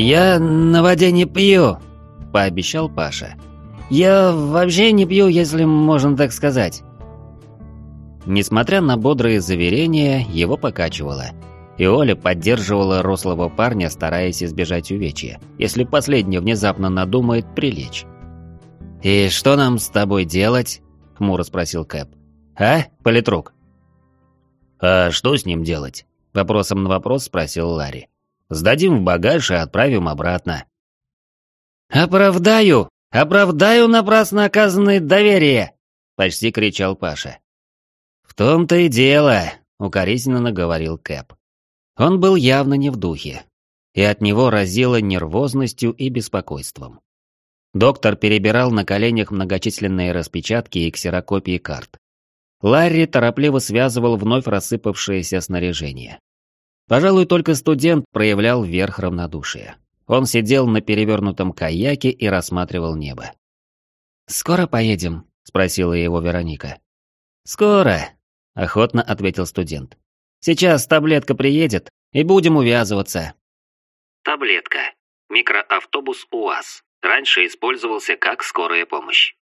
«Я на воде не пью», — пообещал Паша. «Я вообще не пью, если можно так сказать». Несмотря на бодрые заверения, его покачивало. И Оля поддерживала рослого парня, стараясь избежать увечья, если последний внезапно надумает прилечь. «И что нам с тобой делать?» — хмуро спросил Кэп. «А, политрук?» «А что с ним делать?» — вопросом на вопрос спросил Ларри. «Сдадим в багаж и отправим обратно». «Оправдаю! Оправдаю напрасно оказанное доверие!» — почти кричал Паша. «В том-то и дело», — укоризненно говорил Кэп. Он был явно не в духе, и от него разило нервозностью и беспокойством. Доктор перебирал на коленях многочисленные распечатки и ксерокопии карт. Ларри торопливо связывал вновь рассыпавшееся снаряжение. Пожалуй, только студент проявлял верх равнодушия. Он сидел на перевернутом каяке и рассматривал небо. «Скоро поедем?» — спросила его Вероника. «Скоро», — охотно ответил студент. «Сейчас таблетка приедет, и будем увязываться». Таблетка. Микроавтобус УАЗ. Раньше использовался как скорая помощь.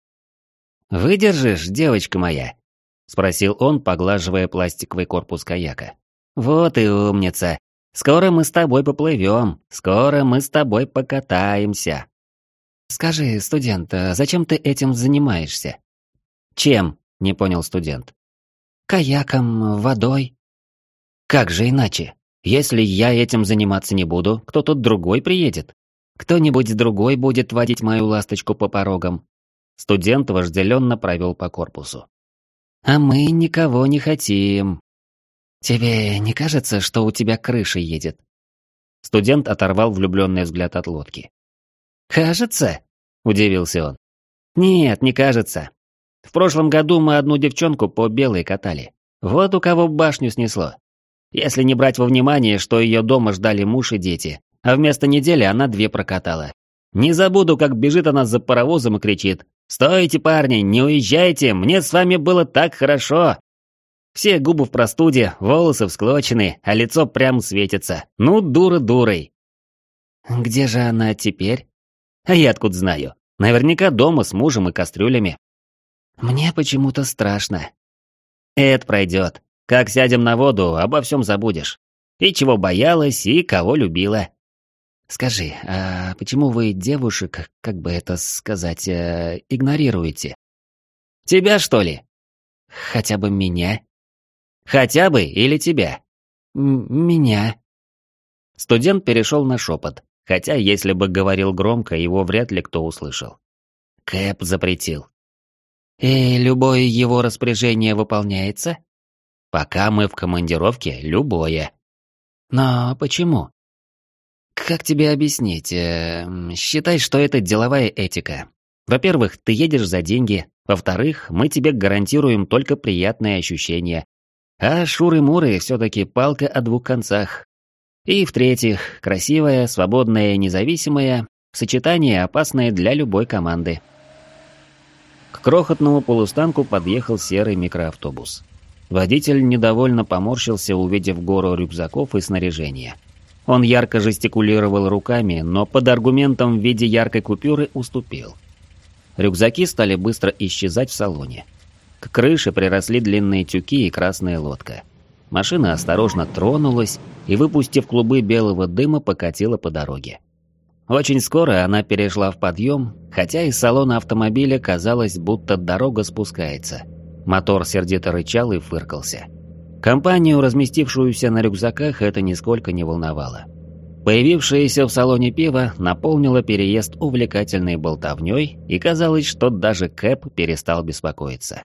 «Выдержишь, девочка моя?» — спросил он, поглаживая пластиковый корпус каяка. «Вот и умница. Скоро мы с тобой поплывем, скоро мы с тобой покатаемся». «Скажи, студент, а зачем ты этим занимаешься?» «Чем?» — не понял студент. «Каяком, водой». «Как же иначе? Если я этим заниматься не буду, кто тут другой приедет? Кто-нибудь другой будет водить мою ласточку по порогам?» Студент вожделенно провел по корпусу. «А мы никого не хотим». «Тебе не кажется, что у тебя крыша едет?» Студент оторвал влюбленный взгляд от лодки. «Кажется?» – удивился он. «Нет, не кажется. В прошлом году мы одну девчонку по белой катали. Вот у кого башню снесло. Если не брать во внимание, что ее дома ждали муж и дети, а вместо недели она две прокатала. Не забуду, как бежит она за паровозом и кричит «Стойте, парни, не уезжайте, мне с вами было так хорошо!» Все губы в простуде, волосы всклочены, а лицо прям светится. Ну, дура дурой. Где же она теперь? А я откуда знаю? Наверняка дома с мужем и кастрюлями. Мне почему-то страшно. Это пройдет. Как сядем на воду, обо всем забудешь. И чего боялась, и кого любила. Скажи, а почему вы девушек, как бы это сказать, э, игнорируете? Тебя, что ли? Хотя бы меня. Хотя бы или тебя? М меня. Студент перешел на шепот, хотя если бы говорил громко, его вряд ли кто услышал. Кэп запретил. И любое его распоряжение выполняется? Пока мы в командировке, любое. Но почему? Как тебе объяснить? Э, считай, что это деловая этика. Во-первых, ты едешь за деньги. Во-вторых, мы тебе гарантируем только приятные ощущения. А шуры-муры все-таки палка о двух концах. И в-третьих, красивая, свободная и независимая, сочетание опасное для любой команды. К крохотному полустанку подъехал серый микроавтобус. Водитель недовольно поморщился, увидев гору рюкзаков и снаряжения. Он ярко жестикулировал руками, но под аргументом в виде яркой купюры уступил. Рюкзаки стали быстро исчезать в салоне. К крыше приросли длинные тюки и красная лодка. Машина осторожно тронулась и, выпустив клубы белого дыма, покатила по дороге. Очень скоро она перешла в подъем, хотя из салона автомобиля казалось, будто дорога спускается. Мотор сердито рычал и фыркался. Компанию, разместившуюся на рюкзаках, это нисколько не волновало. Появившееся в салоне пиво наполнило переезд увлекательной болтовней, и казалось, что даже Кэп перестал беспокоиться.